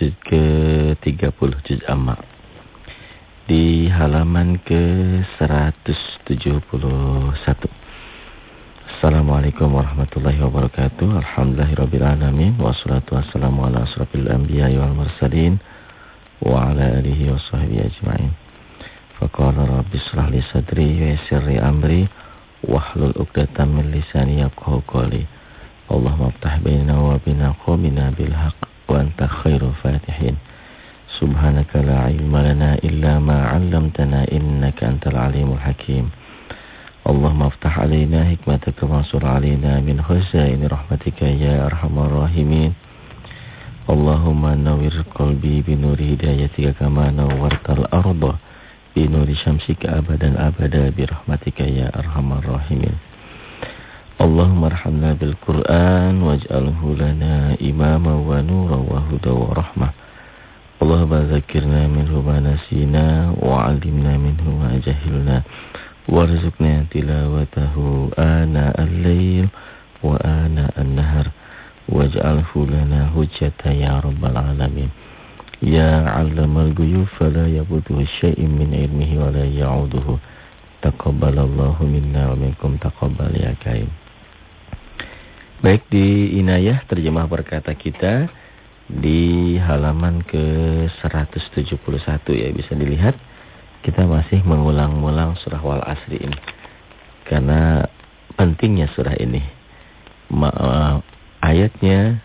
Juz ke-30 juz amma. Di halaman ke-171. Assalamualaikum warahmatullahi wabarakatuh. Alhamdulillahirabbil alamin wassalatu wassalamu ala asrofil anbiya'i wal mursalin wa ala alihi washabbihi ajmain. Faqala rabbi shrah li sadri wa yassir li amri wahlul 'uqdatam min lisani yafqahu qawli. اللهم افتح بيننا وبين قومنا بالحق وأنت خير الفاتحين. سبحانك لا علم لنا إلا ما علمتنا إنك أنت العليم الحكيم. اللهم افتح علينا حكمتك وانصر علينا من خزائن رحمتك يا أرحم الراحمين. اللهم نور قلبي بنور هدايتك كما نورت الأرض بنور شمسك أبدا أبدا برحمتك يا أرحم الراحمين. اللهم ارحمنا بالقرآن واجعله لنا إماما ونورا وهدى ورحمة. اللهم ذكرنا منه ما نسينا وعلمنا منه ما جهلنا. وارزقنا تلاوته آناء الليل وآناء النهر واجعله لنا حجة يا رب العالمين. يا علم الغيوب فلا يبده شيء من علمه ولا يعوده. تقبل الله منا ومنكم. تقبل يا كريم. Baik di Inayah terjemah berkata kita di halaman ke-171 ya bisa dilihat kita masih mengulang-ulang surah Wal Asri ini. Karena pentingnya surah ini. Ma uh, ayatnya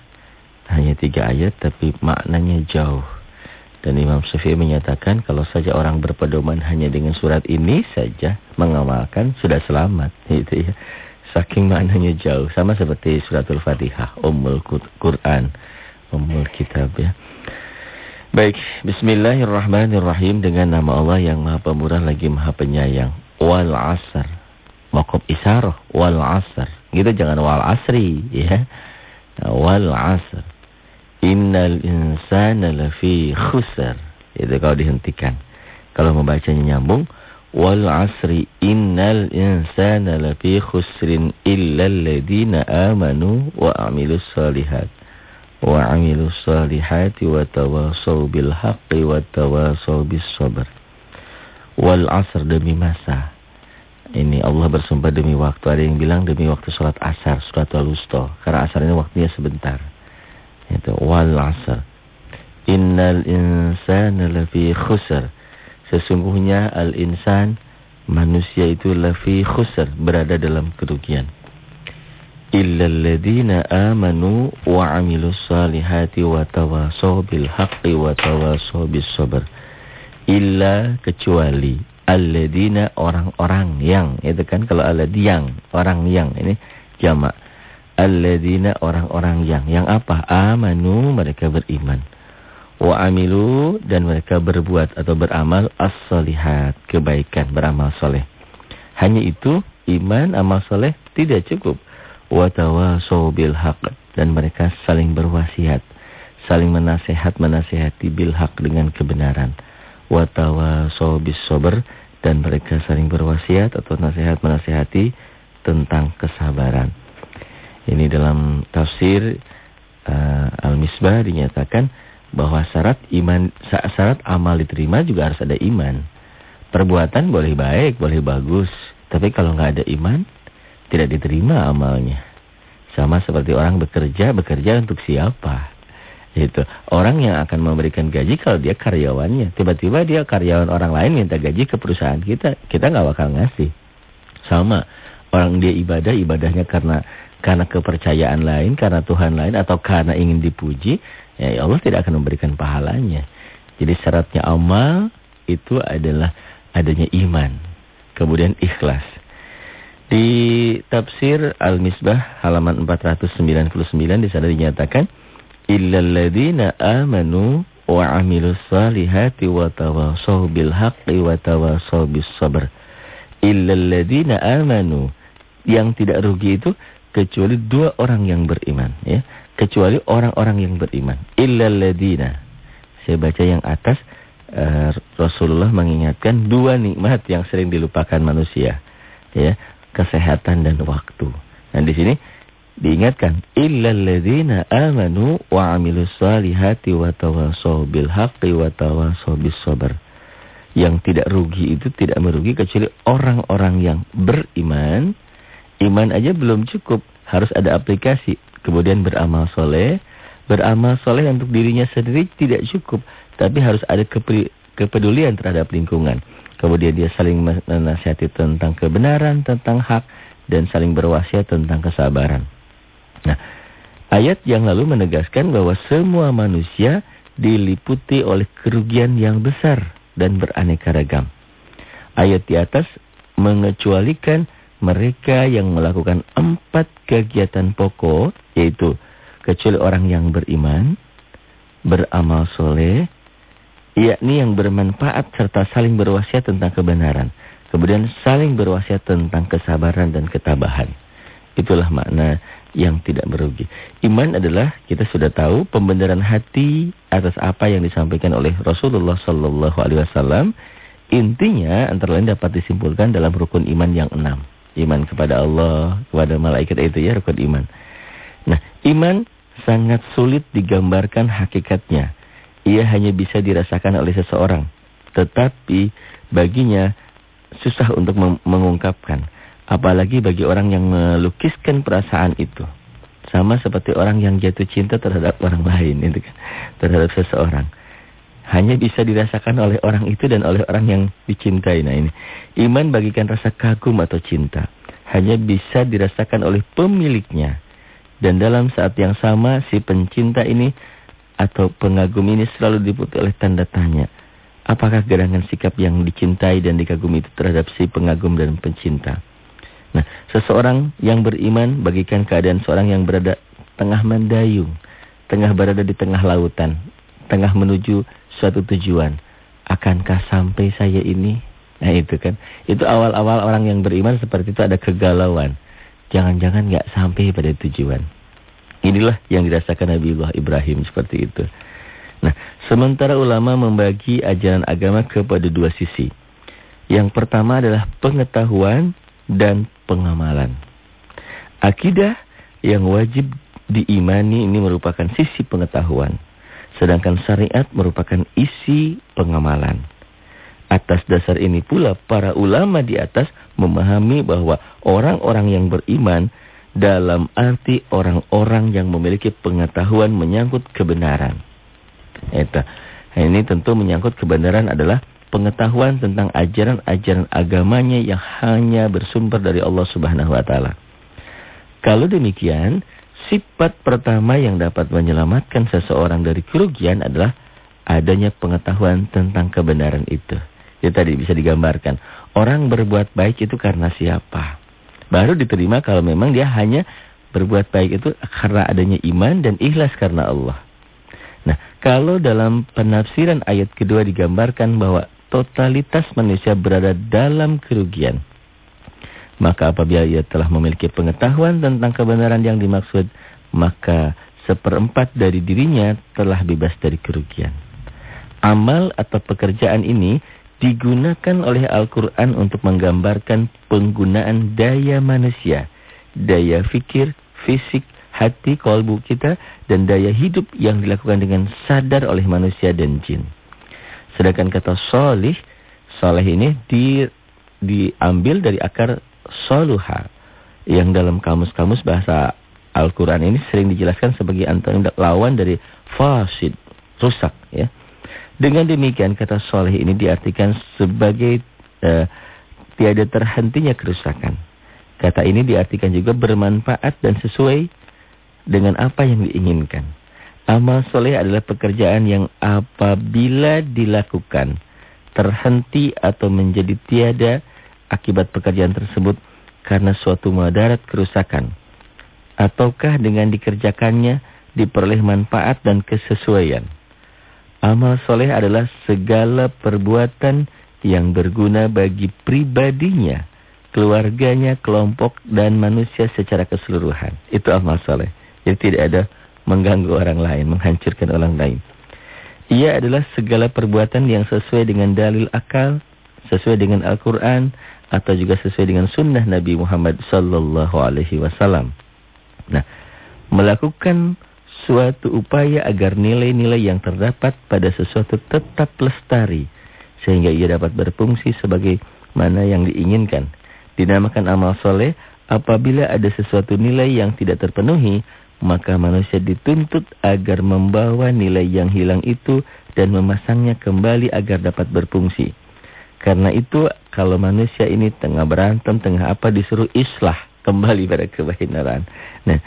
hanya tiga ayat tapi maknanya jauh. Dan Imam Syafi'i menyatakan kalau saja orang berpedoman hanya dengan surat ini saja mengamalkan sudah selamat gitu ya. Saking maknanya jauh. Sama seperti suratul Fatihah. Ummul Quran. Ummul Kitab ya. Baik. Bismillahirrahmanirrahim. Dengan nama Allah yang maha pemurah lagi maha penyayang. Wal asr. Makob isaroh. Wal asr. Gitu jangan wal asri. ya. Wal asr. Innal insana lafi khusar. Itu kalau dihentikan. Kalau membacanya nyambung. Wal asri innal insana lafi khusrin illa alladhina amanu wa amilus salihat. Wa amilus salihati wa tawasaw bil haqqi wa tawasaw bis sabr. Wal asr demi masa. Ini Allah bersumpah demi waktu. Ada yang bilang demi waktu sholat asar, surat al-wusta. Karena asar ini waktunya sebentar. Itu wal asr. Innal insana lafi khusr. Sesungguhnya al-insan, manusia itu lafi khusr, berada dalam kerugian. Illalladzina amanu wa amilus salihati wa tawasaw bil haqqi wa tawasaw bis sabr. Illa kecuali alladzina orang-orang yang, itu kan kalau alladzi yang, orang yang ini jamak. Alladzina orang-orang yang, yang apa? Amanu mereka beriman wa amilu dan mereka berbuat atau beramal as-solihat, kebaikan, beramal soleh. Hanya itu, iman, amal soleh tidak cukup. Wa tawasaw bil haq dan mereka saling berwasiat, saling menasehat menasehati bil haq dengan kebenaran. Wa tawasaw bis sabr dan mereka saling berwasiat atau nasihat menasehati tentang kesabaran. Ini dalam tafsir uh, Al-Misbah dinyatakan bahwa syarat iman syarat amal diterima juga harus ada iman. Perbuatan boleh baik, boleh bagus, tapi kalau nggak ada iman tidak diterima amalnya. Sama seperti orang bekerja, bekerja untuk siapa? Itu orang yang akan memberikan gaji kalau dia karyawannya. Tiba-tiba dia karyawan orang lain minta gaji ke perusahaan kita, kita nggak bakal ngasih. Sama orang dia ibadah, ibadahnya karena karena kepercayaan lain, karena Tuhan lain atau karena ingin dipuji, ya Allah tidak akan memberikan pahalanya. Jadi syaratnya amal itu adalah adanya iman, kemudian ikhlas. Di tafsir Al-Misbah halaman 499 di sana dinyatakan illalladzina amanu wa amilus salihati wa tawasaw bil haqqi wa tawasaw bis sabr. Illalladzina amanu yang tidak rugi itu kecuali dua orang yang beriman ya kecuali orang-orang yang beriman illalladzina saya baca yang atas uh, Rasulullah mengingatkan dua nikmat yang sering dilupakan manusia ya kesehatan dan waktu nah di sini Diingatkan, illal ladzina amanu wa 'amilus wa tawassaw bil. Yang tidak rugi itu tidak merugi kecuali orang-orang yang beriman. Iman aja belum cukup, harus ada aplikasi. Kemudian beramal soleh. Beramal soleh untuk dirinya sendiri tidak cukup, tapi harus ada kepedulian terhadap lingkungan. Kemudian dia saling menasihati tentang kebenaran, tentang hak, dan saling berwasiat tentang kesabaran. Nah, ayat yang lalu menegaskan bahwa semua manusia diliputi oleh kerugian yang besar dan beraneka ragam. Ayat di atas mengecualikan mereka yang melakukan empat kegiatan pokok, yaitu kecuali orang yang beriman, beramal soleh, yakni yang bermanfaat serta saling berwasiat tentang kebenaran. Kemudian saling berwasiat tentang kesabaran dan ketabahan. Itulah makna yang tidak merugi. Iman adalah kita sudah tahu pembenaran hati atas apa yang disampaikan oleh Rasulullah sallallahu alaihi wasallam. Intinya antara lain dapat disimpulkan dalam rukun iman yang enam. Iman kepada Allah, kepada malaikat itu ya rukun iman. Nah, iman sangat sulit digambarkan hakikatnya. Ia hanya bisa dirasakan oleh seseorang. Tetapi baginya susah untuk mengungkapkan. Apalagi bagi orang yang melukiskan perasaan itu. Sama seperti orang yang jatuh cinta terhadap orang lain. Kan, terhadap seseorang. Hanya bisa dirasakan oleh orang itu dan oleh orang yang dicintai. Nah ini. Iman bagikan rasa kagum atau cinta. Hanya bisa dirasakan oleh pemiliknya. Dan dalam saat yang sama si pencinta ini atau pengagum ini selalu diputi oleh tanda tanya. Apakah gerangan sikap yang dicintai dan dikagumi itu terhadap si pengagum dan pencinta? Nah, seseorang yang beriman bagikan keadaan seorang yang berada tengah mendayung, tengah berada di tengah lautan, tengah menuju suatu tujuan. Akankah sampai saya ini? Nah itu kan. Itu awal-awal orang yang beriman seperti itu ada kegalauan. Jangan-jangan nggak sampai pada tujuan. Inilah yang dirasakan Nabi Allah Ibrahim seperti itu. Nah, sementara ulama membagi ajaran agama kepada dua sisi. Yang pertama adalah pengetahuan dan pengamalan. Akidah yang wajib diimani ini merupakan sisi pengetahuan. Sedangkan syariat merupakan isi pengamalan. Atas dasar ini pula para ulama di atas memahami bahwa orang-orang yang beriman dalam arti orang-orang yang memiliki pengetahuan menyangkut kebenaran. Eta. Ini tentu menyangkut kebenaran adalah pengetahuan tentang ajaran-ajaran agamanya yang hanya bersumber dari Allah Subhanahu wa taala. Kalau demikian, sifat pertama yang dapat menyelamatkan seseorang dari kerugian adalah adanya pengetahuan tentang kebenaran itu. Ya tadi bisa digambarkan. Orang berbuat baik itu karena siapa? Baru diterima kalau memang dia hanya berbuat baik itu karena adanya iman dan ikhlas karena Allah. Nah, kalau dalam penafsiran ayat kedua digambarkan bahwa totalitas manusia berada dalam kerugian. Maka apabila ia telah memiliki pengetahuan tentang kebenaran yang dimaksud, maka seperempat dari dirinya telah bebas dari kerugian. Amal atau pekerjaan ini digunakan oleh Al-Quran untuk menggambarkan penggunaan daya manusia, daya fikir, fisik, hati, kolbu kita, dan daya hidup yang dilakukan dengan sadar oleh manusia dan jin. Sedangkan kata solih, soleh ini di, diambil dari akar soluha. Yang dalam kamus-kamus bahasa Al-Quran ini sering dijelaskan sebagai antara lawan dari fasid, rusak. ya. Dengan demikian kata soleh ini diartikan sebagai uh, tiada terhentinya kerusakan. Kata ini diartikan juga bermanfaat dan sesuai dengan apa yang diinginkan. Amal soleh adalah pekerjaan yang apabila dilakukan terhenti atau menjadi tiada akibat pekerjaan tersebut karena suatu madarat kerusakan. Ataukah dengan dikerjakannya diperoleh manfaat dan kesesuaian. Amal soleh adalah segala perbuatan yang berguna bagi pribadinya, keluarganya, kelompok, dan manusia secara keseluruhan. Itu amal soleh. Jadi tidak ada mengganggu orang lain, menghancurkan orang lain. Ia adalah segala perbuatan yang sesuai dengan dalil akal, sesuai dengan Al-Quran, atau juga sesuai dengan sunnah Nabi Muhammad sallallahu alaihi wasallam. Nah, melakukan suatu upaya agar nilai-nilai yang terdapat pada sesuatu tetap lestari sehingga ia dapat berfungsi sebagai mana yang diinginkan. Dinamakan amal soleh apabila ada sesuatu nilai yang tidak terpenuhi, maka manusia dituntut agar membawa nilai yang hilang itu dan memasangnya kembali agar dapat berfungsi. Karena itu kalau manusia ini tengah berantem, tengah apa disuruh islah kembali pada kebenaran. Nah,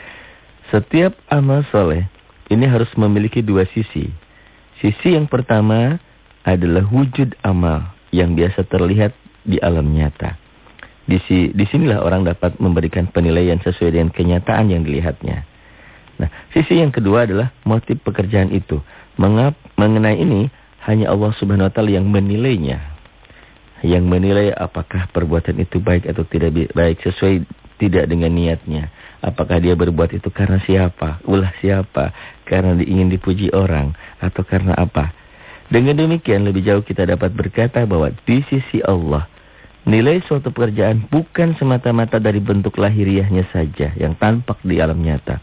setiap amal soleh ini harus memiliki dua sisi. Sisi yang pertama adalah wujud amal yang biasa terlihat di alam nyata. Di, di orang dapat memberikan penilaian sesuai dengan kenyataan yang dilihatnya. Nah, sisi yang kedua adalah motif pekerjaan itu. Mengap, mengenai ini, hanya Allah subhanahu wa ta'ala yang menilainya. Yang menilai apakah perbuatan itu baik atau tidak baik sesuai tidak dengan niatnya. Apakah dia berbuat itu karena siapa? Ulah siapa? Karena ingin dipuji orang? Atau karena apa? Dengan demikian lebih jauh kita dapat berkata bahwa di sisi Allah Nilai suatu pekerjaan bukan semata-mata dari bentuk lahiriahnya saja yang tampak di alam nyata.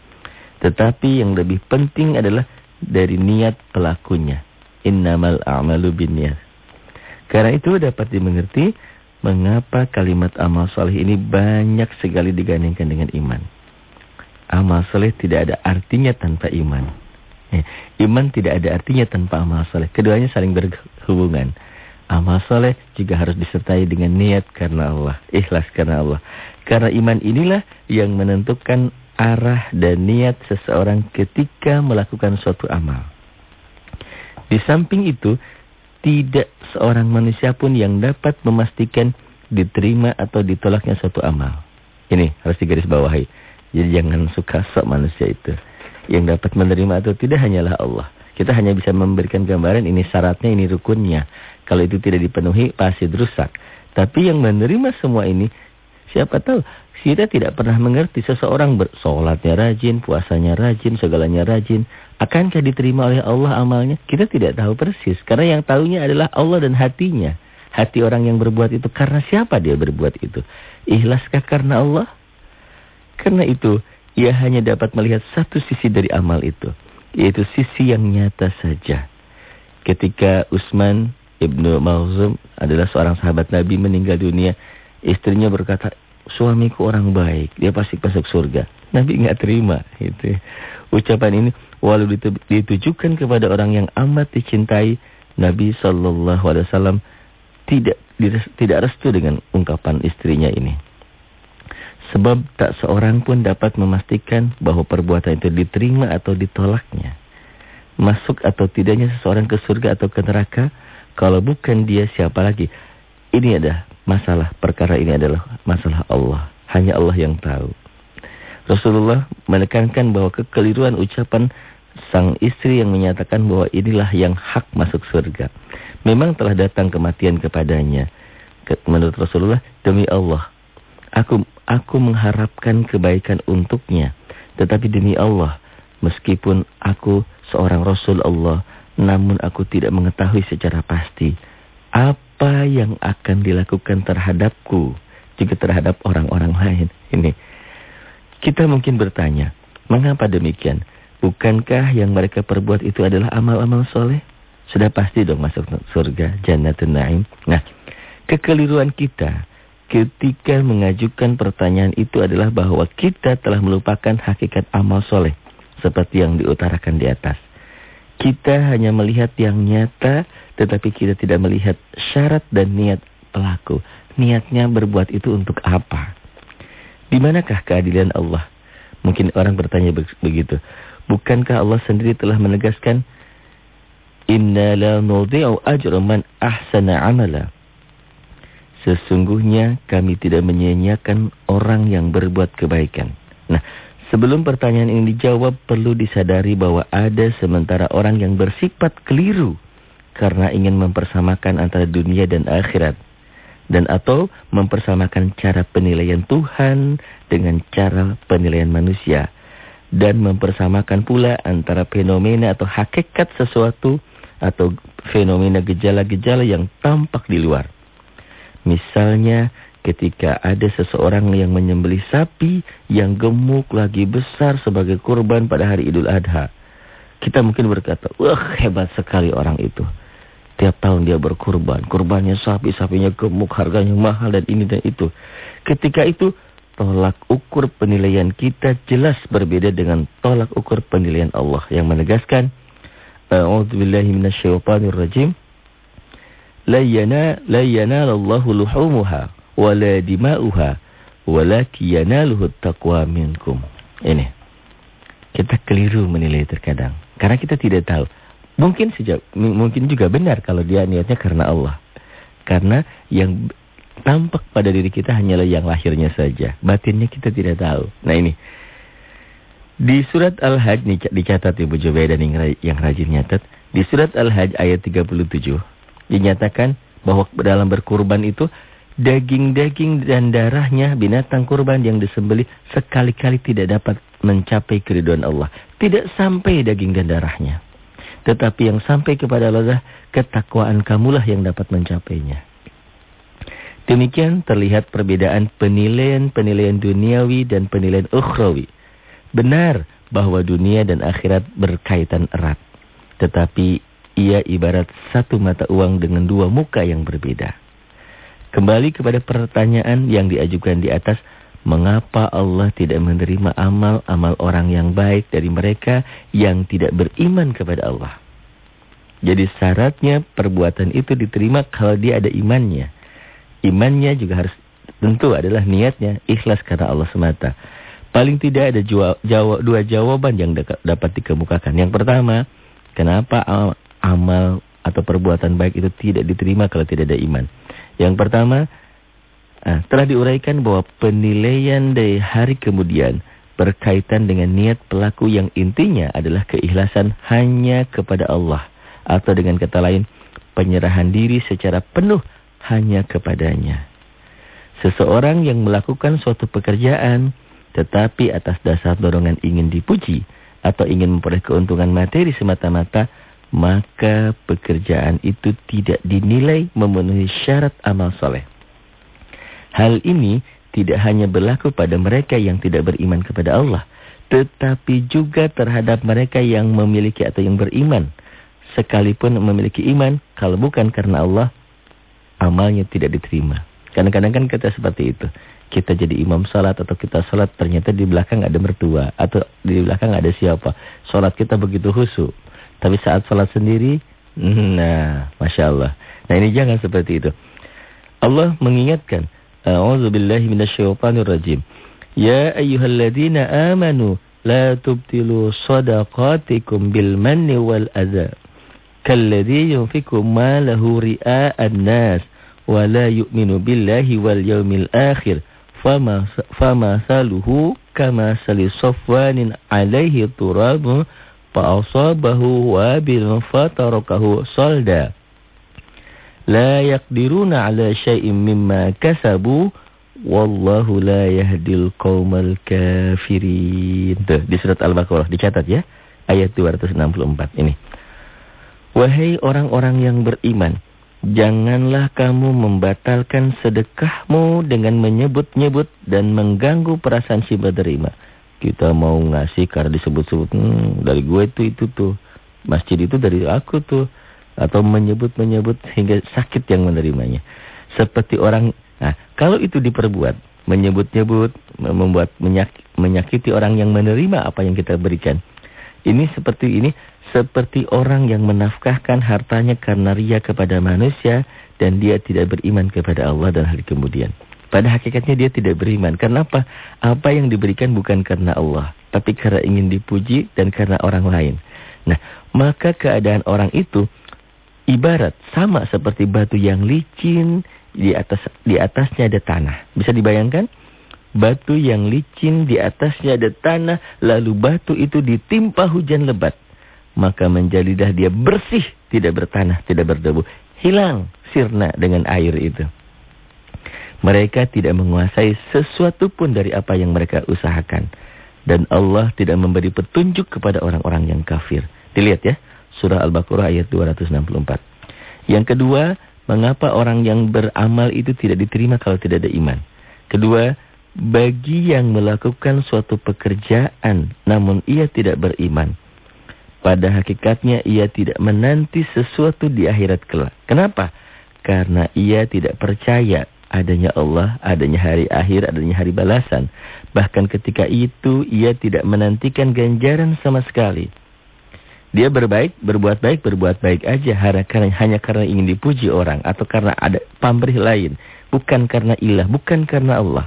Tetapi yang lebih penting adalah dari niat pelakunya. Innamal a'malu binniyat. Karena itu dapat dimengerti mengapa kalimat amal soleh ini banyak sekali digandingkan dengan iman. Amal soleh tidak ada artinya tanpa iman. Eh, iman tidak ada artinya tanpa amal soleh. Keduanya saling berhubungan. Amal soleh juga harus disertai dengan niat karena Allah. Ikhlas karena Allah. Karena iman inilah yang menentukan arah dan niat seseorang ketika melakukan suatu amal. Di samping itu, tidak seorang manusia pun yang dapat memastikan diterima atau ditolaknya suatu amal. Ini harus digarisbawahi. Jadi jangan suka sok manusia itu. Yang dapat menerima atau tidak hanyalah Allah. Kita hanya bisa memberikan gambaran ini syaratnya, ini rukunnya. Kalau itu tidak dipenuhi pasti rusak. Tapi yang menerima semua ini siapa tahu kita tidak pernah mengerti seseorang bersolatnya rajin, puasanya rajin, segalanya rajin. Akankah diterima oleh Allah amalnya? Kita tidak tahu persis. Karena yang tahunya adalah Allah dan hatinya. Hati orang yang berbuat itu karena siapa dia berbuat itu? Ikhlaskah karena Allah? Karena itu ia hanya dapat melihat satu sisi dari amal itu. Yaitu sisi yang nyata saja. Ketika Utsman Ibnu Mauzum adalah seorang sahabat Nabi meninggal dunia. Istrinya berkata, suamiku orang baik, dia pasti masuk surga. Nabi nggak terima. Itu. Ucapan ini walau ditujukan kepada orang yang amat dicintai, Nabi Shallallahu Alaihi Wasallam tidak tidak restu dengan ungkapan istrinya ini. Sebab tak seorang pun dapat memastikan bahwa perbuatan itu diterima atau ditolaknya. Masuk atau tidaknya seseorang ke surga atau ke neraka kalau bukan dia siapa lagi? Ini ada masalah. Perkara ini adalah masalah Allah. Hanya Allah yang tahu. Rasulullah menekankan bahwa kekeliruan ucapan sang istri yang menyatakan bahwa inilah yang hak masuk surga. Memang telah datang kematian kepadanya. Menurut Rasulullah, demi Allah, aku aku mengharapkan kebaikan untuknya. Tetapi demi Allah, meskipun aku seorang Rasul Allah, namun aku tidak mengetahui secara pasti apa yang akan dilakukan terhadapku juga terhadap orang-orang lain. Ini kita mungkin bertanya, mengapa demikian? Bukankah yang mereka perbuat itu adalah amal-amal soleh? Sudah pasti dong masuk surga, jannatun na'im. Nah, kekeliruan kita ketika mengajukan pertanyaan itu adalah bahwa kita telah melupakan hakikat amal soleh. Seperti yang diutarakan di atas. Kita hanya melihat yang nyata, tetapi kita tidak melihat syarat dan niat pelaku. Niatnya berbuat itu untuk apa? Di manakah keadilan Allah? Mungkin orang bertanya begitu. Bukankah Allah sendiri telah menegaskan Inna la nudhi'u ajra man ahsana amala. Sesungguhnya kami tidak menyia-nyiakan orang yang berbuat kebaikan. Nah, Sebelum pertanyaan ini dijawab, perlu disadari bahwa ada sementara orang yang bersifat keliru karena ingin mempersamakan antara dunia dan akhirat. Dan atau mempersamakan cara penilaian Tuhan dengan cara penilaian manusia. Dan mempersamakan pula antara fenomena atau hakikat sesuatu atau fenomena gejala-gejala yang tampak di luar. Misalnya ketika ada seseorang yang menyembelih sapi yang gemuk lagi besar sebagai kurban pada hari Idul Adha. Kita mungkin berkata, wah hebat sekali orang itu. Tiap tahun dia berkurban. Kurbannya sapi, sapinya gemuk, harganya mahal dan ini dan itu. Ketika itu tolak ukur penilaian kita jelas berbeda dengan tolak ukur penilaian Allah yang menegaskan A'udzubillahi minasyaitonirrajim la yana la luhumuha wala dima'uha walaki yanaluhu taqwa minkum. Ini. Kita keliru menilai terkadang karena kita tidak tahu. Mungkin sejak mungkin juga benar kalau dia niatnya karena Allah. Karena yang tampak pada diri kita hanyalah yang lahirnya saja. Batinnya kita tidak tahu. Nah ini. Di surat Al-Hajj dicatat Ibu Jubair dan yang rajin nyatat. Di surat Al-Hajj ayat 37 dinyatakan bahwa dalam berkurban itu daging-daging dan darahnya binatang kurban yang disembelih sekali-kali tidak dapat mencapai keriduan Allah. Tidak sampai daging dan darahnya. Tetapi yang sampai kepada Allah ketakwaan kamulah yang dapat mencapainya. Demikian terlihat perbedaan penilaian-penilaian duniawi dan penilaian ukhrawi. Benar bahwa dunia dan akhirat berkaitan erat. Tetapi ia ibarat satu mata uang dengan dua muka yang berbeda. Kembali kepada pertanyaan yang diajukan di atas, mengapa Allah tidak menerima amal-amal orang yang baik dari mereka yang tidak beriman kepada Allah? Jadi syaratnya perbuatan itu diterima kalau dia ada imannya. Imannya juga harus tentu adalah niatnya ikhlas karena Allah semata. Paling tidak ada dua jawaban yang dapat dikemukakan. Yang pertama, kenapa amal atau perbuatan baik itu tidak diterima kalau tidak ada iman? Yang pertama, nah, telah diuraikan bahwa penilaian dari hari kemudian berkaitan dengan niat pelaku yang intinya adalah keikhlasan hanya kepada Allah. Atau dengan kata lain, penyerahan diri secara penuh hanya kepadanya. Seseorang yang melakukan suatu pekerjaan, tetapi atas dasar dorongan ingin dipuji, atau ingin memperoleh keuntungan materi semata-mata, maka pekerjaan itu tidak dinilai memenuhi syarat amal soleh. Hal ini tidak hanya berlaku pada mereka yang tidak beriman kepada Allah, tetapi juga terhadap mereka yang memiliki atau yang beriman. Sekalipun memiliki iman, kalau bukan karena Allah, amalnya tidak diterima. Kadang-kadang kan kita seperti itu. Kita jadi imam salat atau kita salat ternyata di belakang ada mertua atau di belakang ada siapa. Salat kita begitu khusyuk. Tapi saat salat sendiri, nah, Masya Allah. Nah ini jangan seperti itu. Allah mengingatkan, A'udzu billahi minasyaitonir rajim. Ya ayyuhalladzina amanu la tubtilu shadaqatikum bil manni wal adza. Kalladzi yunfiqu malahu ria'an nas wa la yu'minu billahi wal yawmil akhir. Fama fama saluhu kama sali alaihi turabu fa'asabahu wabil fatarakahu salda. La yakdiruna ala syai'in mimma kasabu wallahu la yahdil qaumal kafirin. Tuh, di surat Al-Baqarah dicatat ya ayat 264 ini. Wahai orang-orang yang beriman, janganlah kamu membatalkan sedekahmu dengan menyebut-nyebut dan mengganggu perasaan si penerima kita mau ngasih karena disebut-sebut hmm, dari gue itu itu tuh. Masjid itu dari aku tuh. Atau menyebut-menyebut hingga sakit yang menerimanya. Seperti orang nah kalau itu diperbuat menyebut-nyebut membuat menyak, menyakiti orang yang menerima apa yang kita berikan. Ini seperti ini seperti orang yang menafkahkan hartanya karena ria kepada manusia dan dia tidak beriman kepada Allah dan hari kemudian pada hakikatnya dia tidak beriman. Kenapa? Apa yang diberikan bukan karena Allah. Tapi karena ingin dipuji dan karena orang lain. Nah, maka keadaan orang itu ibarat sama seperti batu yang licin di atas di atasnya ada tanah. Bisa dibayangkan? Batu yang licin di atasnya ada tanah, lalu batu itu ditimpa hujan lebat. Maka menjadilah dia bersih, tidak bertanah, tidak berdebu. Hilang sirna dengan air itu. Mereka tidak menguasai sesuatu pun dari apa yang mereka usahakan. Dan Allah tidak memberi petunjuk kepada orang-orang yang kafir. Dilihat ya, surah Al-Baqarah ayat 264. Yang kedua, mengapa orang yang beramal itu tidak diterima kalau tidak ada iman. Kedua, bagi yang melakukan suatu pekerjaan namun ia tidak beriman. Pada hakikatnya ia tidak menanti sesuatu di akhirat kelak. Kenapa? Karena ia tidak percaya adanya Allah, adanya hari akhir, adanya hari balasan. Bahkan ketika itu ia tidak menantikan ganjaran sama sekali. Dia berbaik, berbuat baik, berbuat baik aja karena, hanya karena ingin dipuji orang atau karena ada pamrih lain. Bukan karena ilah, bukan karena Allah.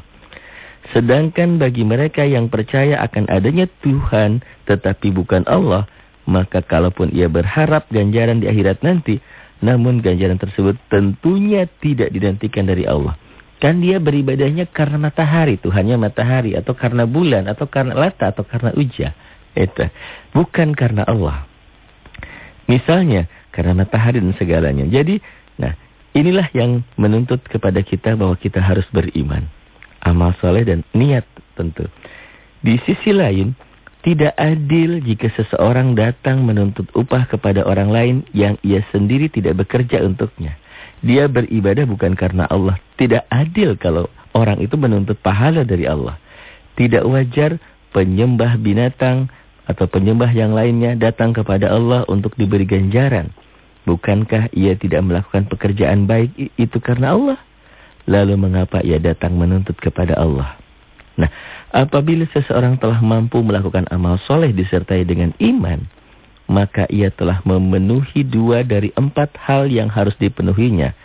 Sedangkan bagi mereka yang percaya akan adanya Tuhan tetapi bukan Allah, maka kalaupun ia berharap ganjaran di akhirat nanti, namun ganjaran tersebut tentunya tidak dinantikan dari Allah. Kan dia beribadahnya karena matahari, Tuhannya matahari, atau karena bulan, atau karena lata, atau karena uja. Itu. Bukan karena Allah. Misalnya, karena matahari dan segalanya. Jadi, nah inilah yang menuntut kepada kita bahwa kita harus beriman. Amal soleh dan niat tentu. Di sisi lain, tidak adil jika seseorang datang menuntut upah kepada orang lain yang ia sendiri tidak bekerja untuknya. Dia beribadah bukan karena Allah. Tidak adil kalau orang itu menuntut pahala dari Allah. Tidak wajar penyembah binatang atau penyembah yang lainnya datang kepada Allah untuk diberi ganjaran. Bukankah ia tidak melakukan pekerjaan baik itu karena Allah? Lalu mengapa ia datang menuntut kepada Allah? Apabila seseorang telah mampu melakukan amal soleh disertai dengan iman, maka ia telah memenuhi dua dari empat hal yang harus dipenuhinya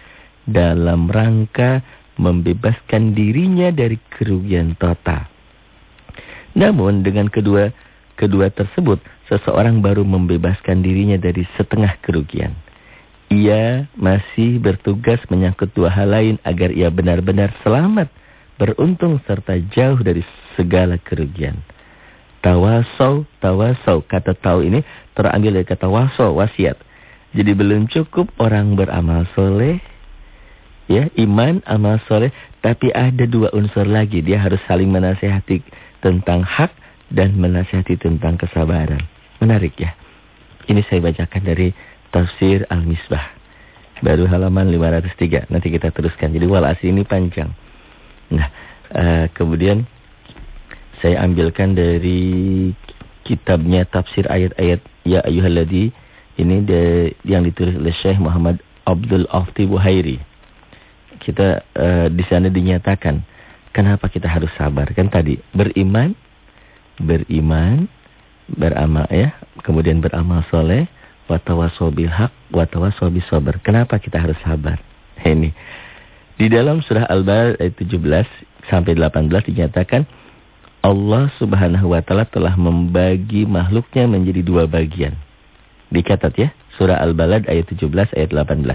dalam rangka membebaskan dirinya dari kerugian total. Namun dengan kedua kedua tersebut, seseorang baru membebaskan dirinya dari setengah kerugian. Ia masih bertugas menyangkut dua hal lain agar ia benar-benar selamat beruntung serta jauh dari segala kerugian. Tawasau, tawasau. Kata tahu ini terambil dari kata wasau, wasiat. Jadi belum cukup orang beramal soleh, ya iman, amal soleh. Tapi ada dua unsur lagi. Dia harus saling menasehati tentang hak dan menasehati tentang kesabaran. Menarik ya. Ini saya bacakan dari Tafsir Al-Misbah. Baru halaman 503. Nanti kita teruskan. Jadi walasi ini panjang. Nah, uh, kemudian saya ambilkan dari kitabnya tafsir ayat-ayat Ya Ayyuhalladzi ini de, yang ditulis oleh Syekh Muhammad Abdul Afti Buhairi. Kita uh, di sana dinyatakan kenapa kita harus sabar kan tadi beriman beriman beramal ya kemudian beramal soleh watawasau bil haq watawasau bis sabar. Kenapa kita harus sabar? Ini di dalam surah Al-Balad ayat 17 sampai 18 dinyatakan Allah Subhanahu wa taala telah membagi makhluknya menjadi dua bagian. Dicatat ya, surah Al-Balad ayat 17 ayat 18.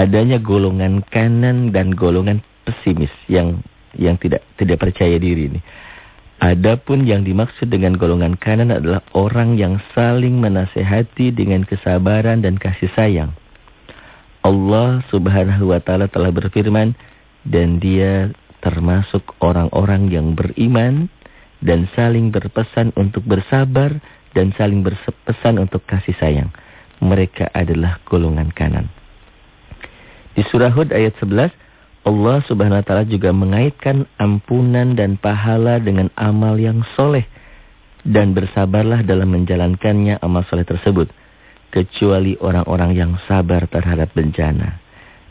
Adanya golongan kanan dan golongan pesimis yang yang tidak tidak percaya diri ini. Adapun yang dimaksud dengan golongan kanan adalah orang yang saling menasehati dengan kesabaran dan kasih sayang. Allah subhanahu wa ta'ala telah berfirman dan dia termasuk orang-orang yang beriman dan saling berpesan untuk bersabar dan saling berpesan untuk kasih sayang. Mereka adalah golongan kanan. Di surah Hud ayat 11 Allah subhanahu wa ta'ala juga mengaitkan ampunan dan pahala dengan amal yang soleh. Dan bersabarlah dalam menjalankannya amal soleh tersebut kecuali orang-orang yang sabar terhadap bencana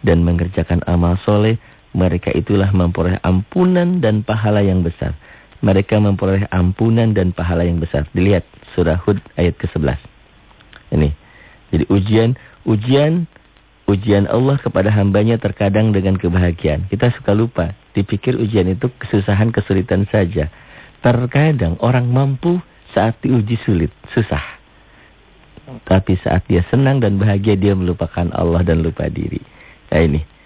dan mengerjakan amal soleh, mereka itulah memperoleh ampunan dan pahala yang besar. Mereka memperoleh ampunan dan pahala yang besar. Dilihat surah Hud ayat ke-11. Ini. Jadi ujian, ujian, ujian Allah kepada hambanya terkadang dengan kebahagiaan. Kita suka lupa. Dipikir ujian itu kesusahan, kesulitan saja. Terkadang orang mampu saat diuji sulit, susah. Tapi saat dia senang dan bahagia dia melupakan Allah dan lupa diri. Nah ini.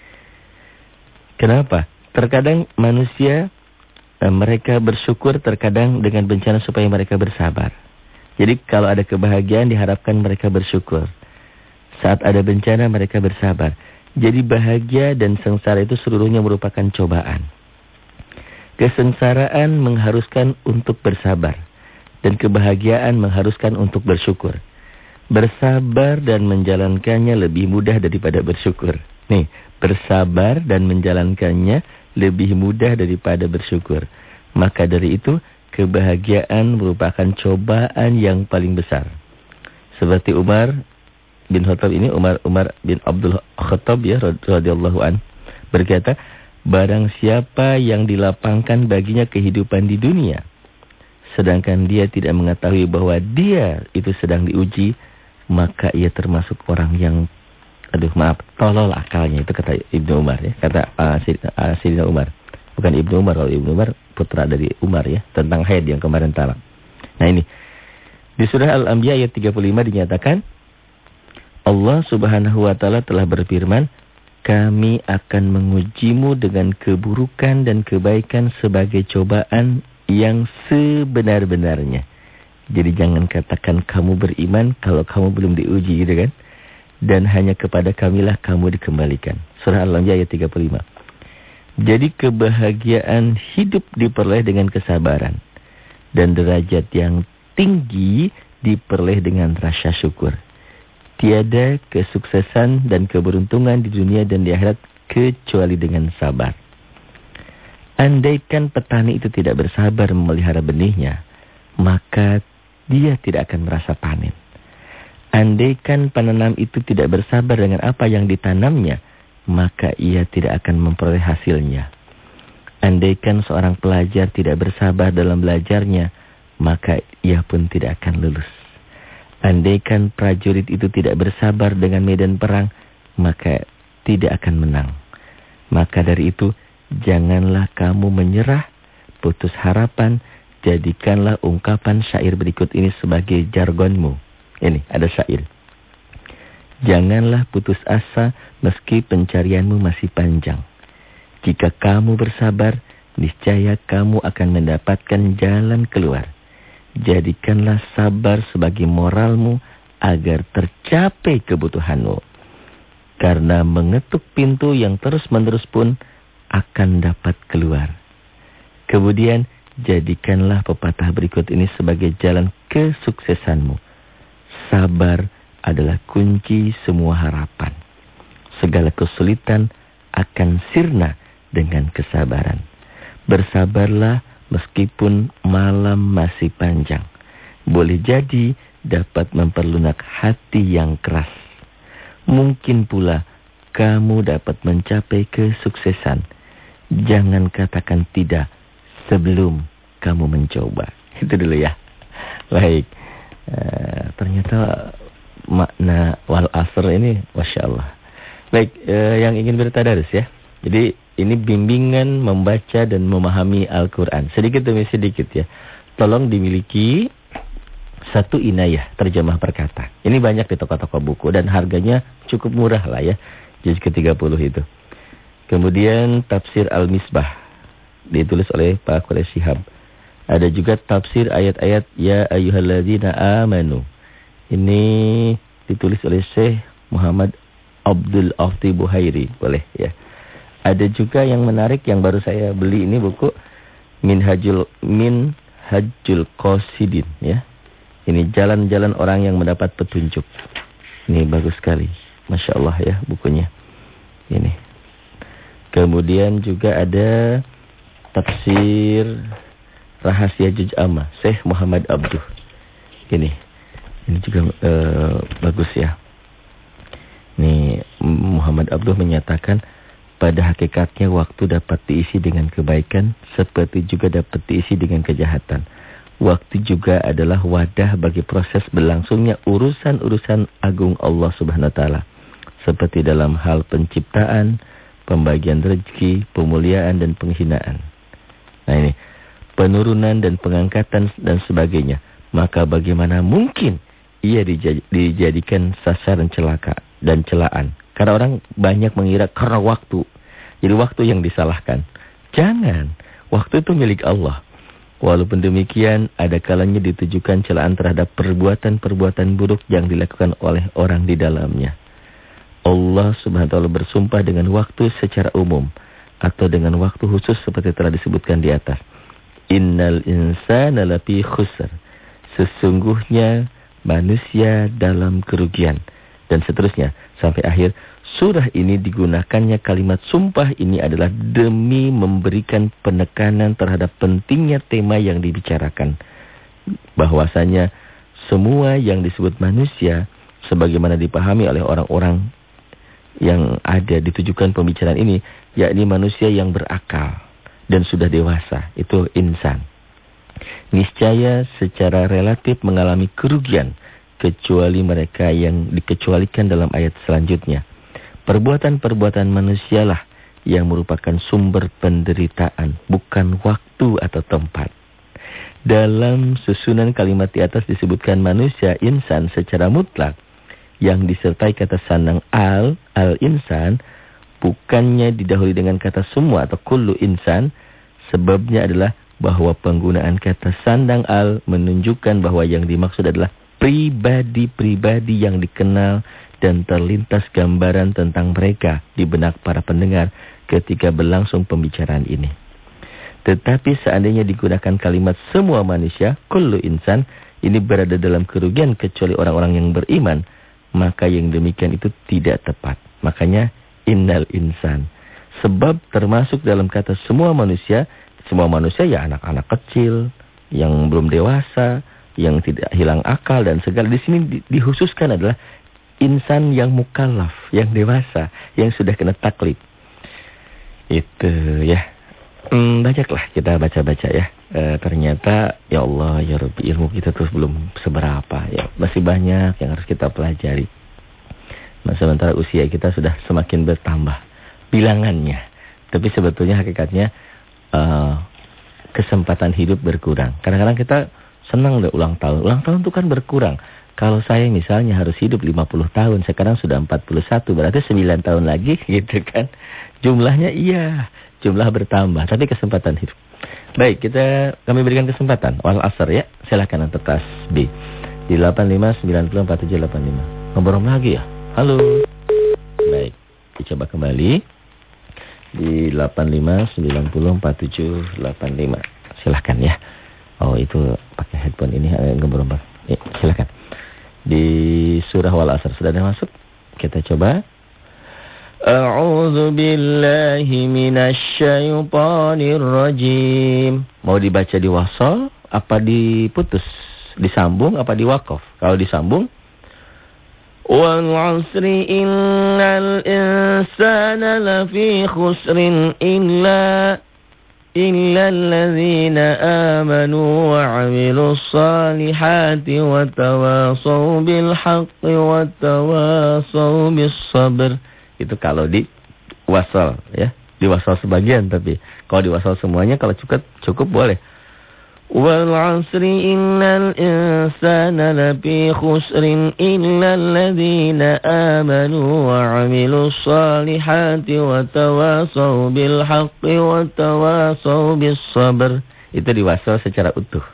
Kenapa? Terkadang manusia eh, mereka bersyukur terkadang dengan bencana supaya mereka bersabar. Jadi kalau ada kebahagiaan diharapkan mereka bersyukur. Saat ada bencana mereka bersabar. Jadi bahagia dan sengsara itu seluruhnya merupakan cobaan. Kesengsaraan mengharuskan untuk bersabar. Dan kebahagiaan mengharuskan untuk bersyukur. Bersabar dan menjalankannya lebih mudah daripada bersyukur. Nih, bersabar dan menjalankannya lebih mudah daripada bersyukur. Maka dari itu, kebahagiaan merupakan cobaan yang paling besar. Seperti Umar bin Khattab ini, Umar Umar bin Abdul Khattab ya radhiyallahu an berkata, barang siapa yang dilapangkan baginya kehidupan di dunia, sedangkan dia tidak mengetahui bahwa dia itu sedang diuji, maka ia termasuk orang yang aduh maaf. Tolol akalnya itu kata Ibnu Umar ya. Kata uh, uh, Umar. Bukan Ibnu Umar kalau Ibnu Umar putra dari Umar ya tentang haid yang kemarin talak nah ini. Di surah Al-Anbiya ayat 35 dinyatakan Allah Subhanahu wa taala telah berfirman kami akan mengujimu dengan keburukan dan kebaikan sebagai cobaan yang sebenar-benarnya jadi jangan katakan kamu beriman kalau kamu belum diuji gitu kan. Dan hanya kepada kamilah kamu dikembalikan. Surah Al-Anbiya ayat 35. Jadi kebahagiaan hidup diperoleh dengan kesabaran. Dan derajat yang tinggi diperoleh dengan rasa syukur. Tiada kesuksesan dan keberuntungan di dunia dan di akhirat kecuali dengan sabar. Andaikan petani itu tidak bersabar memelihara benihnya, maka dia tidak akan merasa panen. Andaikan penanam itu tidak bersabar dengan apa yang ditanamnya, maka ia tidak akan memperoleh hasilnya. Andaikan seorang pelajar tidak bersabar dalam belajarnya, maka ia pun tidak akan lulus. Andaikan prajurit itu tidak bersabar dengan medan perang, maka tidak akan menang. Maka dari itu, janganlah kamu menyerah, putus harapan, Jadikanlah ungkapan syair berikut ini sebagai jargonmu. Ini ada syair. Janganlah putus asa meski pencarianmu masih panjang. Jika kamu bersabar, niscaya kamu akan mendapatkan jalan keluar. Jadikanlah sabar sebagai moralmu agar tercapai kebutuhanmu. Karena mengetuk pintu yang terus-menerus pun akan dapat keluar. Kemudian Jadikanlah pepatah berikut ini sebagai jalan kesuksesanmu. Sabar adalah kunci semua harapan. Segala kesulitan akan sirna dengan kesabaran. Bersabarlah meskipun malam masih panjang. Boleh jadi dapat memperlunak hati yang keras. Mungkin pula kamu dapat mencapai kesuksesan. Jangan katakan tidak sebelum kamu mencoba. Itu dulu ya. Baik. E, ternyata makna wal asr ini Masya Allah. Baik, e, yang ingin bertadarus ya. Jadi ini bimbingan membaca dan memahami Al-Quran. Sedikit demi sedikit ya. Tolong dimiliki satu inayah terjemah perkata. Ini banyak di toko-toko buku dan harganya cukup murah lah ya. Juz ke-30 itu. Kemudian tafsir Al-Misbah ditulis oleh Pak Quraish Shihab. Ada juga tafsir ayat-ayat Ya ayyuhalladzina amanu. Ini ditulis oleh Syekh Muhammad Abdul Afti Buhairi. Boleh ya. Ada juga yang menarik yang baru saya beli ini buku Minhajul Minhajul Qasidin ya. Ini jalan-jalan orang yang mendapat petunjuk. Ini bagus sekali. Masya Allah ya bukunya. Ini. Kemudian juga ada tafsir rahasia Juj Amma Syekh Muhammad Abduh. Ini ini juga uh, bagus ya. Ini Muhammad Abduh menyatakan pada hakikatnya waktu dapat diisi dengan kebaikan seperti juga dapat diisi dengan kejahatan. Waktu juga adalah wadah bagi proses berlangsungnya urusan-urusan agung Allah Subhanahu wa taala. Seperti dalam hal penciptaan, pembagian rezeki, pemuliaan dan penghinaan. Nah ini, penurunan dan pengangkatan dan sebagainya. Maka bagaimana mungkin ia dijadikan sasaran celaka dan celaan. Karena orang banyak mengira karena waktu. Jadi waktu yang disalahkan. Jangan. Waktu itu milik Allah. Walaupun demikian, ada kalanya ditujukan celaan terhadap perbuatan-perbuatan buruk yang dilakukan oleh orang di dalamnya. Allah subhanahu wa ta'ala bersumpah dengan waktu secara umum atau dengan waktu khusus seperti telah disebutkan di atas. Innal insana lafi khusr. Sesungguhnya manusia dalam kerugian. Dan seterusnya sampai akhir surah ini digunakannya kalimat sumpah ini adalah demi memberikan penekanan terhadap pentingnya tema yang dibicarakan. Bahwasanya semua yang disebut manusia sebagaimana dipahami oleh orang-orang yang ada ditujukan pembicaraan ini yakni manusia yang berakal dan sudah dewasa. Itu insan. Niscaya secara relatif mengalami kerugian kecuali mereka yang dikecualikan dalam ayat selanjutnya. Perbuatan-perbuatan manusialah yang merupakan sumber penderitaan bukan waktu atau tempat. Dalam susunan kalimat di atas disebutkan manusia insan secara mutlak yang disertai kata sandang al, al-insan, bukannya didahului dengan kata semua atau kullu insan, sebabnya adalah bahwa penggunaan kata sandang al menunjukkan bahwa yang dimaksud adalah pribadi-pribadi yang dikenal dan terlintas gambaran tentang mereka di benak para pendengar ketika berlangsung pembicaraan ini. Tetapi seandainya digunakan kalimat semua manusia, kullu insan, ini berada dalam kerugian kecuali orang-orang yang beriman maka yang demikian itu tidak tepat. Makanya innal insan. Sebab termasuk dalam kata semua manusia, semua manusia ya anak-anak kecil, yang belum dewasa, yang tidak hilang akal dan segala. Di sini di, dihususkan adalah insan yang mukallaf, yang dewasa, yang sudah kena taklid. Itu ya. Hmm, banyaklah kita baca-baca ya. E, ternyata ya Allah ya Rabbi ilmu kita terus belum seberapa ya. Masih banyak yang harus kita pelajari. Nah, sementara usia kita sudah semakin bertambah bilangannya. Tapi sebetulnya hakikatnya uh, kesempatan hidup berkurang. Kadang-kadang kita senang deh ulang tahun. Ulang tahun itu kan berkurang. Kalau saya misalnya harus hidup 50 tahun, sekarang sudah 41, berarti 9 tahun lagi gitu kan. Jumlahnya iya, jumlah bertambah, tapi kesempatan hidup. Baik, kita kami berikan kesempatan. Wal asar ya, silakan untuk B. Di 85904785. Nomor lagi ya? Halo. Baik, dicoba kembali. Di 85904785. Silakan ya. Oh, itu pakai headphone ini eh, ngeberompak. Ya, silakan. Di surah Wal Asr sudah ada masuk? Kita coba. A'udzu billahi minasyaitonir rajim. Mau dibaca di wasal apa diputus? Disambung apa diwakaf? Kalau disambung wal 'asri innal insana lafi khusrin illa إلا الذين آمنوا وعملوا الصالحات وتواصوا بالحق وتواصوا بالصبر itu kalau di wasal ya di wasal sebagian tapi kalau di wasal semuanya kalau cukup cukup boleh والعصر إن الإنسان لفي خسر إلا الذين آمنوا وعملوا الصالحات وتواصوا بالحق وتواصوا بالصبر itu diwasal secara utuh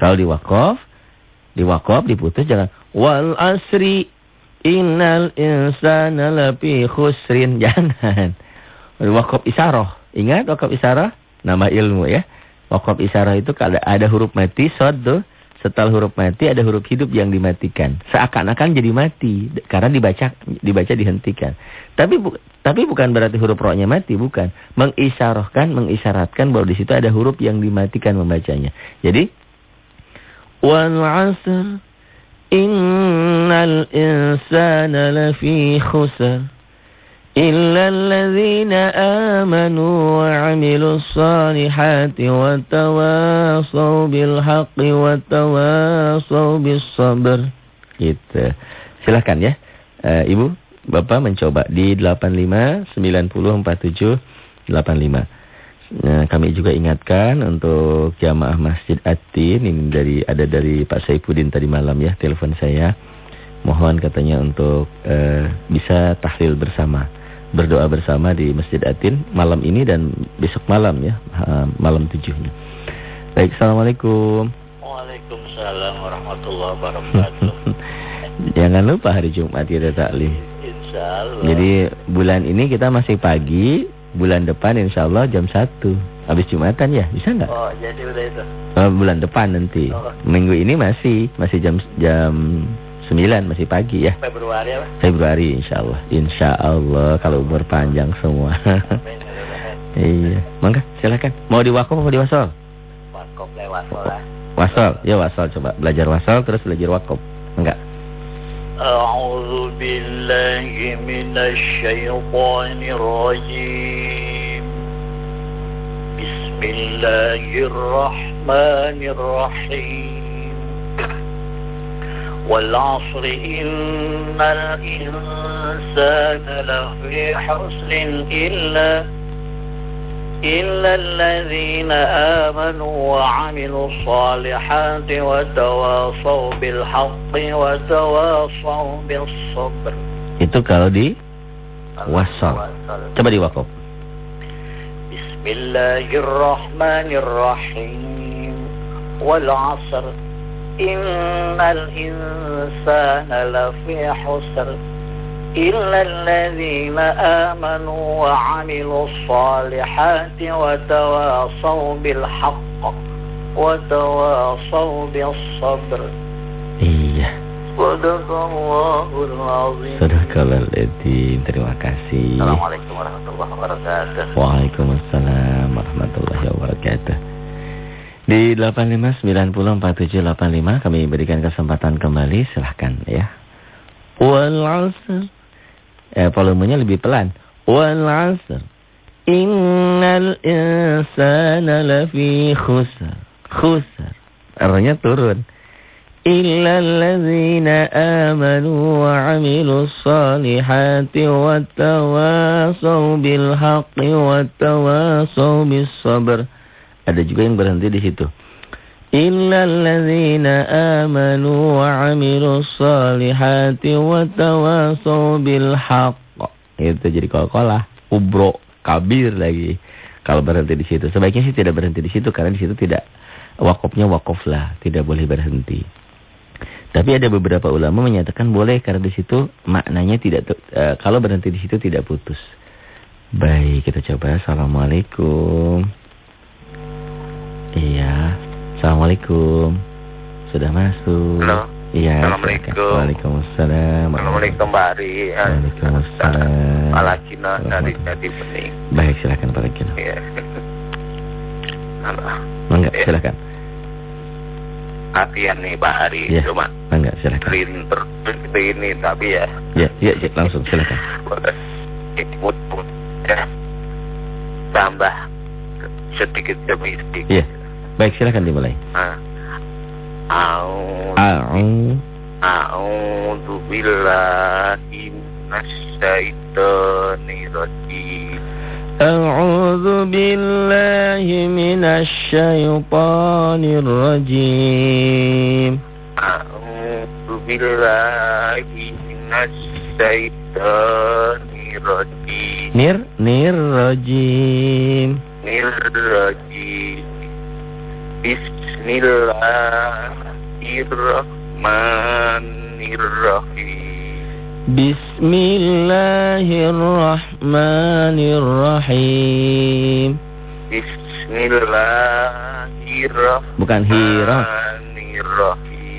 kalau diwakaf diwakaf diputus jangan wal asri innal insana lafi khusrin jangan wakaf isarah ingat wakaf isarah nama ilmu ya Wakaf isyarah itu kalau ada huruf mati, sod tuh. Setelah huruf mati ada huruf hidup yang dimatikan. Seakan-akan jadi mati karena dibaca dibaca dihentikan. Tapi bu, tapi bukan berarti huruf rohnya mati, bukan. Mengisyarahkan, mengisyaratkan bahwa di situ ada huruf yang dimatikan membacanya. Jadi wal 'asr innal insana lafi khusr إلا الذين آمنوا وعملوا الصالحات وتواصوا بالحق وتواصوا بالصبر gitu silahkan ya uh, ibu bapak mencoba di 85 90 47 85 Nah, kami juga ingatkan untuk jamaah Masjid Atin ini dari ada dari Pak Saipudin tadi malam ya telepon saya mohon katanya untuk uh, bisa tahlil bersama berdoa bersama di Masjid Atin malam ini dan besok malam ya, malam tujuhnya. Baik, Assalamualaikum. Waalaikumsalam warahmatullahi wabarakatuh. Jangan lupa hari Jumat kita taklim. Insya Allah. Jadi bulan ini kita masih pagi, bulan depan insya Allah jam 1. Habis Jumatan ya, bisa nggak? Oh, jadi udah itu. Oh, bulan depan nanti. Oh. Minggu ini masih masih jam jam 9 masih pagi ya. Februari ya, Februari insyaallah. Insyaallah kalau umur panjang semua. iya. Mangga, silakan. Mau di wakaf atau di wasol? Wakaf lewat wasol. Wasol, ya wasol coba belajar wasol terus belajar wakaf. Enggak. A'udzu billahi minasy syaithanir rajim. Bismillahirrahmanirrahim. والعصر إن الإنسان لفي حسن إلا إلا الذين آمنوا وعملوا الصالحات وتواصوا بالحق وتواصوا بالصبر Itu kalau di wasol. Coba di wakaf. الله الرحمن الرحيم والعصر إن الإنسان لفي حسر إلا الذين آمنوا وعملوا الصالحات وتواصوا بالحق وتواصوا بالصبر Iya. صدق الله العظيم Sudah kalau Terima kasih. Assalamualaikum warahmatullahi wabarakatuh Waalaikumsalam warahmatullahi wabarakatuh. Di 85904785 kami berikan kesempatan kembali, silahkan ya. Wal 'asr. Eh, volumenya lebih pelan. Wal 'asr. Innal insana lafi khusr. Khusr. Artinya turun. Illa allazina amanu wa 'amilus solihati wa tawasaw bil haqqi wa tawasaw bis sabr. Ada juga yang berhenti di situ. إلا الذين آمنوا وعملوا الصالحات وتواصوا بالحق Itu jadi kol-kolah. Ubro, kabir lagi. Kalau berhenti di situ. Sebaiknya sih tidak berhenti di situ karena di situ tidak wakofnya wakof lah, tidak boleh berhenti. Tapi ada beberapa ulama menyatakan boleh karena di situ maknanya tidak e, kalau berhenti di situ tidak putus. Baik, kita coba. Assalamualaikum. Iya. Assalamualaikum. Sudah masuk. Halo. Iya. Assalamualaikum. Waalaikumsalam. Assalamualaikum Mbak Ari. Waalaikumsalam. Palakina dari Jati Bening. Baik, silakan Pak Rekino. Iya. Halo. Enggak, Iya. silakan. Latihan nih Mbak Ari. Iya. Cuma Enggak, silakan. printer seperti ini tapi ya. Ya, ya, ya, langsung silakan. Ya. Tambah sedikit demi sedikit. Iya. Baik, silakan dimulai. A'udzu billahi minasyaitonir rajim. A'udzu billahi minasyaitonir rajim. A'udzu billahi minasyaitonir rajim. Nir nir rajim. Nir rajim. Bismillahirrahmanirrahim. Bismillahirrahmanirrahim. Bismillahirrahmanirrahim. Bukan hirah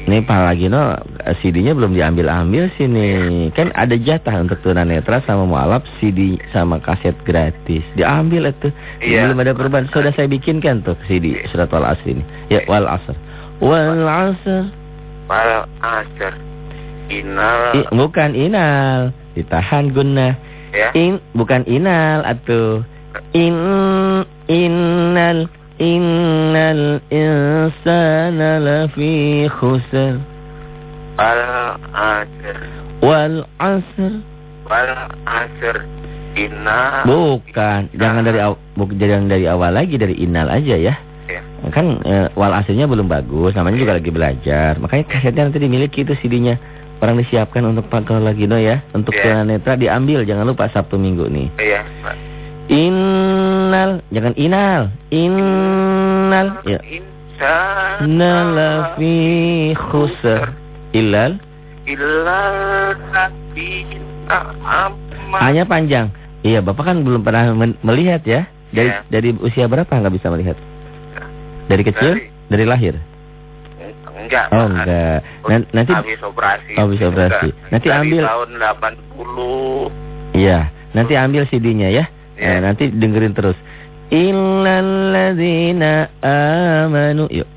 Nih Pak Lagino CD-nya belum diambil-ambil sini. Kan ada jatah untuk tunanetra sama mualaf CD sama kaset gratis. Diambil itu. Iya. Belum ada perubahan. Sudah saya bikinkan tuh CD surat wal asr ini. Ya wal asr. Wal asr. Wal asr. Innal I, bukan inal. Ditahan guna. ya. In bukan inal atuh. In innal innal insana lafi khusr. Wal asr. Wal asr. Wal asr. Inna Bukan, jangan dari bukan jangan dari awal lagi dari inal aja ya. Ya. Kan e, wal asrnya belum bagus, namanya juga lagi belajar. Makanya kasetnya nanti dimiliki itu CD-nya. Orang disiapkan untuk Pak Lagino ya, untuk Ya. tunanetra diambil jangan lupa Sabtu Minggu nih. Iya, Pak. Innal, jangan inal. Innal, ya. Insan Nalafi khusr. Ilal, illa ladina amma hanya panjang. Iya, Bapak kan belum pernah melihat ya. dari Ya. dari usia berapa nggak bisa melihat? Dari kecil? Dari- Dari lahir? Enggak. Oh enggak. Nan- nanti habis operasi. Oh, habis operasi. Enggak. Nanti Dari ambil- tahun 80. Iya, nanti ambil CD-nya ya. Eh, nanti dengerin terus. Illalladzina amanu. Yuk.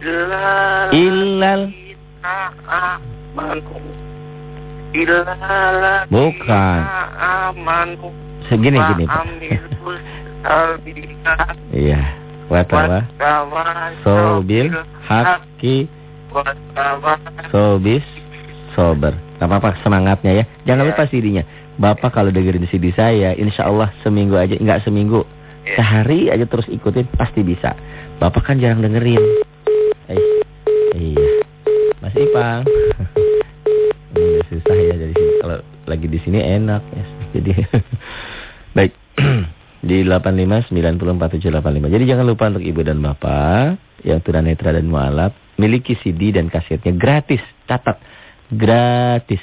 Illal Illal amanu. Illal Bukan. amanu. Segini gini. Iya. Watawa sobil haki sobis sober. Gak apa-apa semangatnya ya. Jangan Iya. lupa CD-nya. Bapak kalau dengerin CD saya, insya Allah seminggu aja, nggak seminggu, Iya. sehari aja terus ikutin pasti bisa. Bapak kan jarang dengerin. Eh, iya, Mas Ipang. Ini udah susah ya dari sini. Kalau lagi di sini enak ya. Jadi baik di 85904785. Jadi jangan lupa untuk ibu dan bapak yang tunanetra dan mualaf miliki CD dan kasetnya gratis. Catat gratis.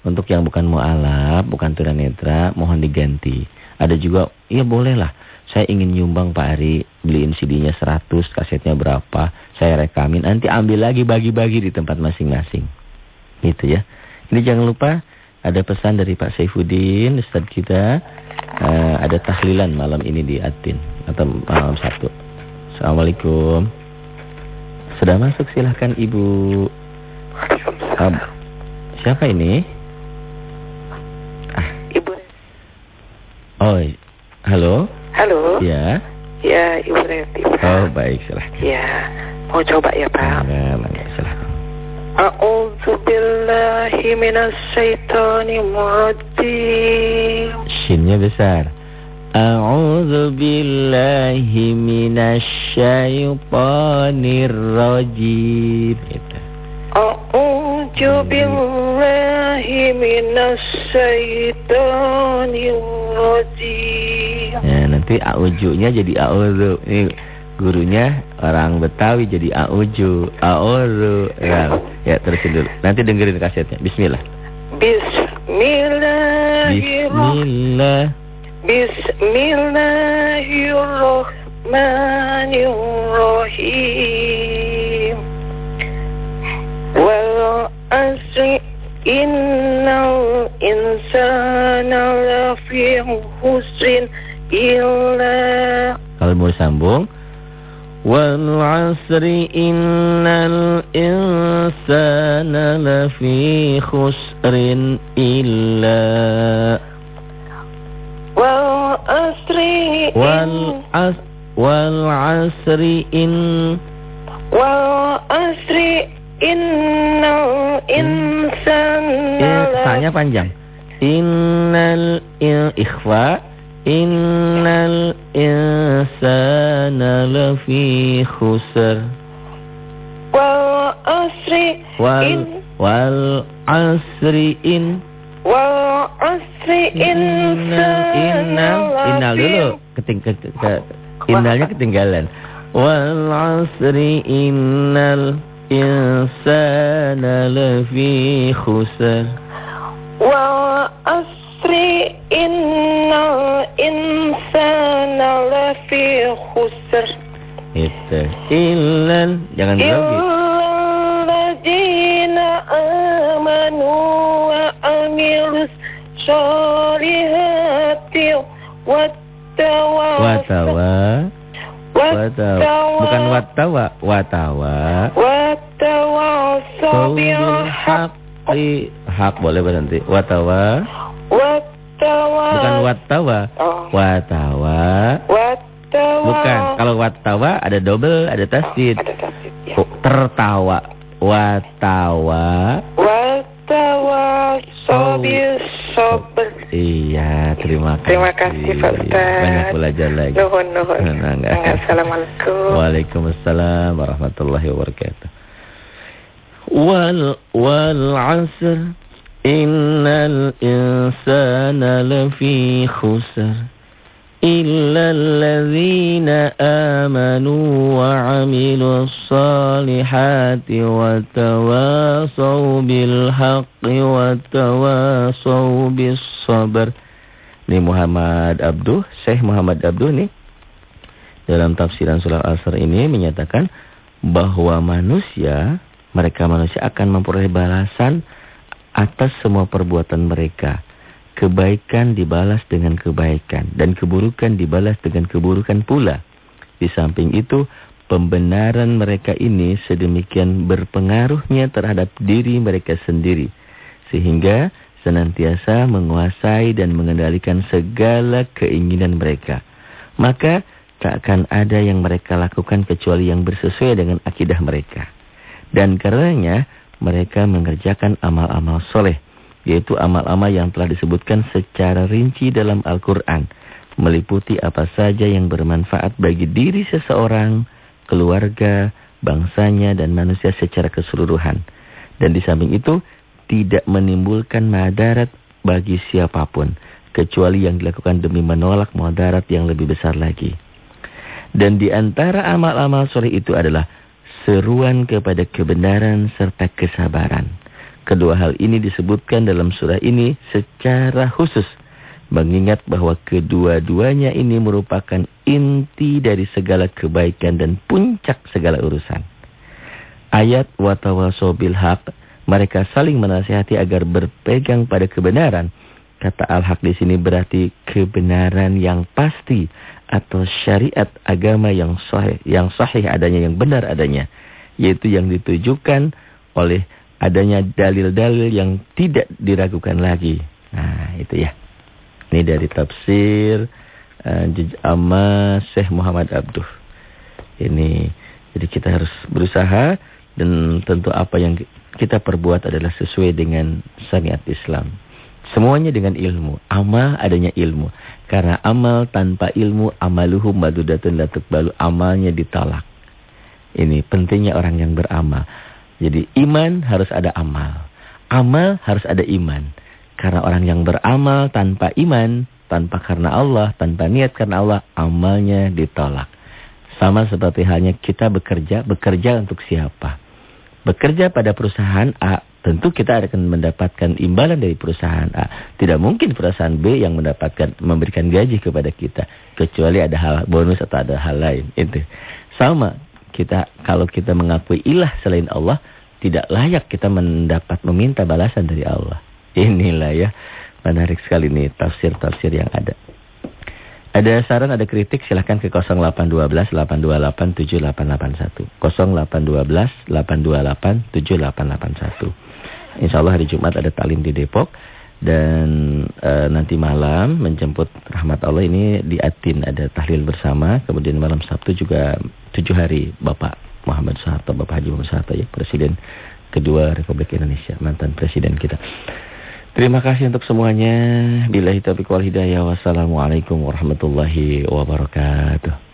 Untuk yang bukan mualaf, bukan tunanetra, mohon diganti. Ada juga, iya boleh lah. Saya ingin nyumbang Pak Ari, beliin CD-nya 100, kasetnya berapa, saya rekamin, nanti ambil lagi bagi-bagi di tempat masing-masing. Gitu ya. Ini jangan lupa ada pesan dari Pak Saifuddin, Ustaz kita. Eh, ada tahlilan malam ini di Atin atau malam Sabtu. Assalamualaikum. Sudah masuk silahkan Ibu. Siapa ini? Baik silahkan. Ya, mau coba ya, Pak. Mangga, mangga, silahkan. A'udzu billahi minas syaitonir rajim. Shinnya besar. A'udzu billahi minasyaitonir rajim. Gitu. A'udzu billahi minas syaitonir rajim. Ya, nanti aujunya jadi auzu. Ini gurunya orang Betawi jadi auju, auzu. Ya, ya terusin dulu. Nanti dengerin kasetnya. Bismillah. Bismillahirrahmanirrahim. Bismillah. Bismillahirrahmanirrahim. Wal asri innal insana lafi khusrin illa Kalau mau sambung Illa wal asri wal as wal asri in wal asri innal insana in tanya panjang. innal in ikhfa innal insana lafi khusr wal asri wal in wal asri in wal asri innal innal innal dulu. Keting ke, ke, ke- innalnya ketinggalan. wal asri innal insana lafi khusr asri innal insana lafi khusr. Itu illal jangan grogi illalladzina amanu wa amilus solihati wattawasaw watawa. Watawa. Bukan watawa watawa. Wattawasaw bil Saubil haq haqqi. Hak boleh berhenti watawa wattawasaw bukan watawa. Oh. Watawa. Wattawa bukan. Kalau watawa ada double ada tasdid ada tasdid ya. Oh, tertawa. Watawa. Wattawasaw bil sabr iya terima kasih. Terima kasih, Pak Ustaz. banyak belajar lagi. Nuhun, nuhun. Nah. Assalamualaikum. Waalaikumsalam warahmatullahi wabarakatuh. Wal wal asr innal insana lafi khusr salihati wa tawasaw bil haqqi wa tawasaw bis sabr. Ini Muhammad Abduh, Syekh Muhammad Abduh nih dalam tafsiran surah Al-Asr ini menyatakan bahwa manusia, mereka manusia akan memperoleh balasan atas semua perbuatan mereka. Kebaikan dibalas dengan kebaikan dan keburukan dibalas dengan keburukan pula. Di samping itu, pembenaran mereka ini sedemikian berpengaruhnya terhadap diri mereka sendiri. Sehingga senantiasa menguasai dan mengendalikan segala keinginan mereka. Maka tak akan ada yang mereka lakukan kecuali yang bersesuai dengan akidah mereka. Dan karenanya mereka mengerjakan amal-amal soleh, yaitu amal-amal yang telah disebutkan secara rinci dalam Al-Quran, meliputi apa saja yang bermanfaat bagi diri seseorang, keluarga, bangsanya, dan manusia secara keseluruhan. Dan di samping itu, tidak menimbulkan madarat bagi siapa pun, kecuali yang dilakukan demi menolak madarat yang lebih besar lagi. Dan di antara amal-amal soleh itu adalah seruan kepada kebenaran serta kesabaran. Kedua hal ini disebutkan dalam surah ini secara khusus. Mengingat bahwa kedua-duanya ini merupakan inti dari segala kebaikan dan puncak segala urusan. Ayat watawasobil haq, mereka saling menasihati agar berpegang pada kebenaran. Kata al-haq di sini berarti kebenaran yang pasti atau syariat agama yang sahih, yang sahih adanya, yang benar adanya. Yaitu yang ditujukan oleh adanya dalil-dalil yang tidak diragukan lagi. Nah itu ya. Ini dari tafsir uh, Amma Syekh Muhammad Abduh. Ini jadi kita harus berusaha dan tentu apa yang kita perbuat adalah sesuai dengan syariat Islam. Semuanya dengan ilmu. Amal adanya ilmu. Karena amal tanpa ilmu, amaluhum madudatun latuk balu. Amalnya ditolak. Ini pentingnya orang yang beramal. Jadi iman harus ada amal. Amal harus ada iman. Karena orang yang beramal tanpa iman, tanpa karena Allah, tanpa niat karena Allah, amalnya ditolak. Sama seperti halnya kita bekerja, bekerja untuk siapa? Bekerja pada perusahaan A, tentu kita akan mendapatkan imbalan dari perusahaan A. Tidak mungkin perusahaan B yang mendapatkan memberikan gaji kepada kita kecuali ada hal bonus atau ada hal lain. Itu. Sama kita kalau kita mengakui ilah selain Allah tidak layak kita mendapat meminta balasan dari Allah. Inilah ya menarik sekali nih tafsir-tafsir yang ada. Ada saran, ada kritik silahkan ke 0812 828 7881. 0812 828 7881. Insya Allah hari Jumat ada talim di Depok. Dan e, nanti malam menjemput rahmat Allah ini di Atin ada tahlil bersama. Kemudian malam Sabtu juga tujuh hari Bapak Muhammad Soeharto, Bapak Haji Muhammad Soeharto ya Presiden kedua Republik Indonesia, mantan Presiden kita. Terima kasih untuk semuanya. Bila taufiq wal hidayah. Wassalamualaikum warahmatullahi wabarakatuh.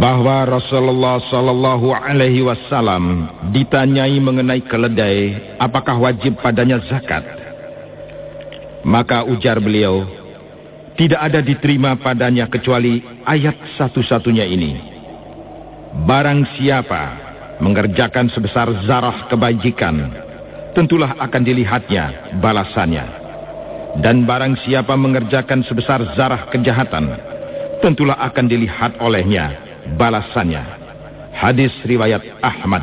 bahwa Rasulullah Sallallahu Alaihi Wasallam ditanyai mengenai keledai, apakah wajib padanya zakat? Maka ujar beliau, tidak ada diterima padanya kecuali ayat satu-satunya ini. Barang siapa mengerjakan sebesar zarah kebajikan, tentulah akan dilihatnya balasannya. Dan barang siapa mengerjakan sebesar zarah kejahatan, tentulah akan dilihat olehnya balasannya. Hadis riwayat Ahmad.